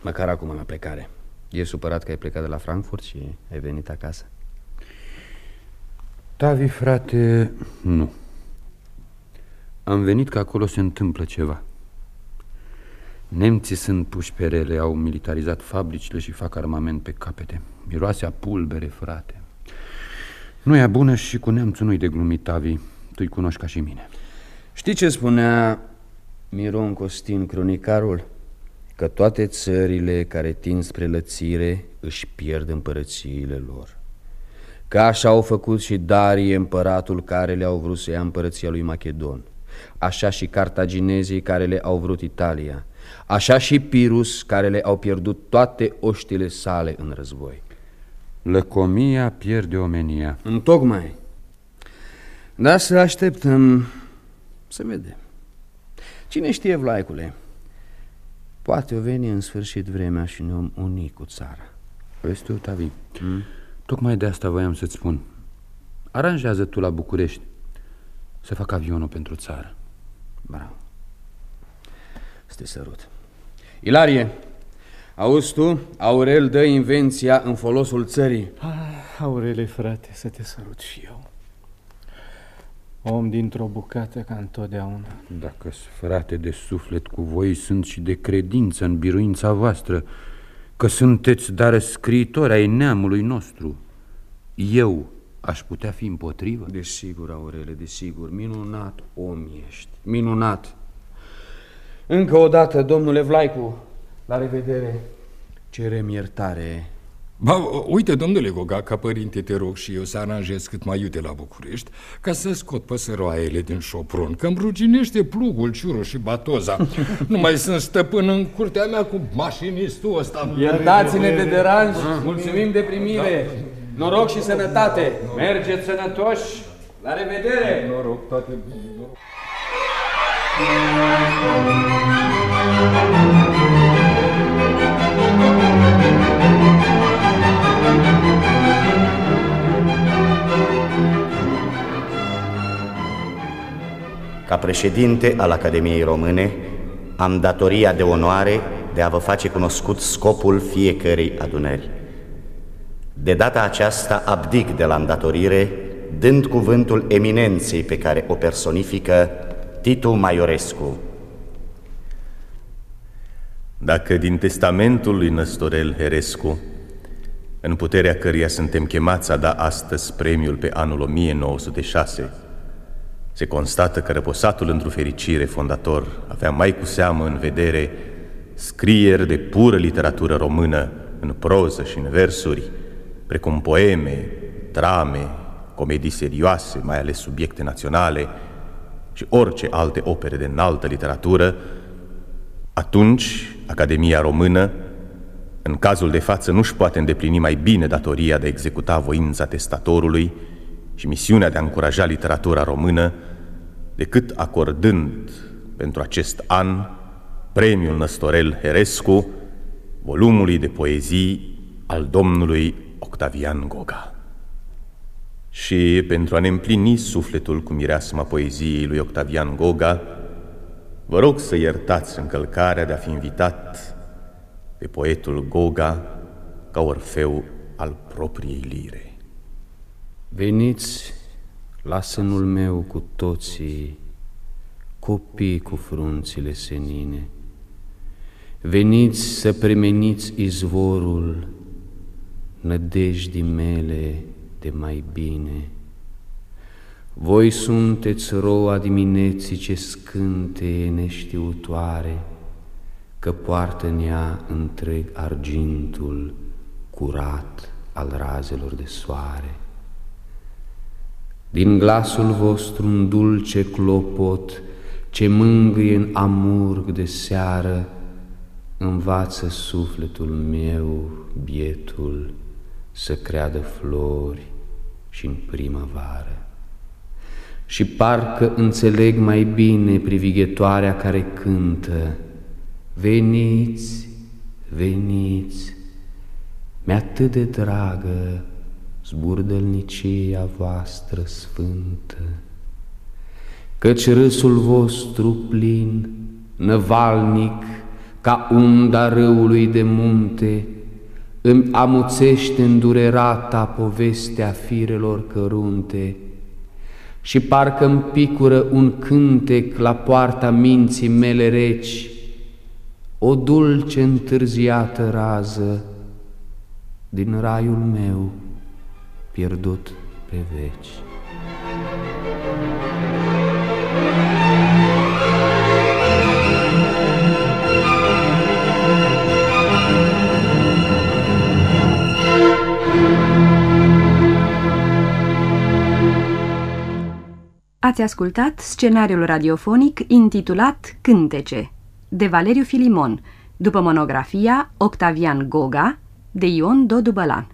măcar acum la plecare. E supărat că ai plecat de la Frankfurt și ai venit acasă? Tavi, frate, nu. Am venit că acolo se întâmplă ceva. Nemții sunt puși pe rele, au militarizat fabricile și fac armament pe capete. Miroase a pulbere, frate. Nu e bună și cu nemțul nu-i de glumit, Tavi. Tu-i cunoști ca și mine. Știi ce spunea Miron Costin, cronicarul? Că toate țările care tind spre lățire își pierd împărățiile lor. Că așa au făcut și Darie, împăratul care le-au vrut să ia împărăția lui Macedon. Așa și cartaginezii care le au vrut Italia. Așa și Pirus care le au pierdut toate oștile sale în război. Lăcomia pierde omenia. Întocmai. Da, să așteptăm să vedem. Cine știe, Vlaicule, poate o veni în sfârșit vremea și ne om uni cu țara. Vezi tu, Tavi, hmm? Tocmai de asta voiam să-ți spun. Aranjează tu la București să fac avionul pentru țară. Bravo. Să te sărut. Ilarie, auzi tu? Aurel dă invenția în folosul țării. Ah, Aurele, frate, să te sărut și eu. Om dintr-o bucată ca întotdeauna. dacă frate de suflet cu voi, sunt și de credință în biruința voastră, că sunteți dar scriitori ai neamului nostru. Eu aș putea fi împotrivă? Desigur, Aurele, desigur. Minunat om ești. Minunat. Încă o dată, domnule Vlaicu, la revedere. Cerem iertare Ba, uite, domnule Goga, ca părinte te rog și eu să aranjez cât mai iute la București ca să scot păsăroaiele din șopron, că îmi ruginește plugul, ciurul și batoza. nu mai sunt stăpân în curtea mea cu mașinistul ăsta. Iertați-ne de deranj, mulțumim de primire. Da. Noroc și sănătate. Mergeți sănătoși. La revedere! Noroc, toate... Noroc. Președinte al Academiei Române, am datoria de onoare de a vă face cunoscut scopul fiecărei adunări. De data aceasta abdic de la îndatorire, dând cuvântul eminenței pe care o personifică Titu Maiorescu. Dacă din testamentul lui Năstorel Herescu, în puterea căruia suntem chemați a da astăzi premiul pe anul 1906, se constată că răposatul într-o fericire fondator avea mai cu seamă în vedere scrieri de pură literatură română în proză și în versuri, precum poeme, drame, comedii serioase, mai ales subiecte naționale și orice alte opere de înaltă literatură, atunci Academia Română, în cazul de față, nu-și poate îndeplini mai bine datoria de a executa voința testatorului și misiunea de a încuraja literatura română, decât acordând pentru acest an premiul Năstorel Herescu, volumului de poezii al domnului Octavian Goga. Și pentru a ne împlini sufletul cu mireasma poeziei lui Octavian Goga, vă rog să iertați încălcarea de a fi invitat pe poetul Goga ca orfeu al propriei lire. Veniți la sânul meu cu toții, copii cu frunțile senine, Veniți să premeniți izvorul nădejdii mele de mai bine. Voi sunteți roa dimineții ce scânte neștiutoare, că poartă în ea întreg argintul curat al razelor de soare. Din glasul vostru un dulce clopot ce mângâie în amurg de seară, învață sufletul meu bietul să creadă flori și în primăvară. Și parcă înțeleg mai bine privighetoarea care cântă, Veniți, veniți, mi atât de dragă zburdălnicia voastră sfântă, căci râsul vostru plin, năvalnic, ca unda râului de munte, îmi amuțește îndurerata povestea firelor cărunte și parcă îmi picură un cântec la poarta minții mele reci, o dulce întârziată rază din raiul meu pierdut pe veci. Ați ascultat scenariul radiofonic intitulat Cântece, de Valeriu Filimon, după monografia Octavian Goga, de Ion Dodubălan.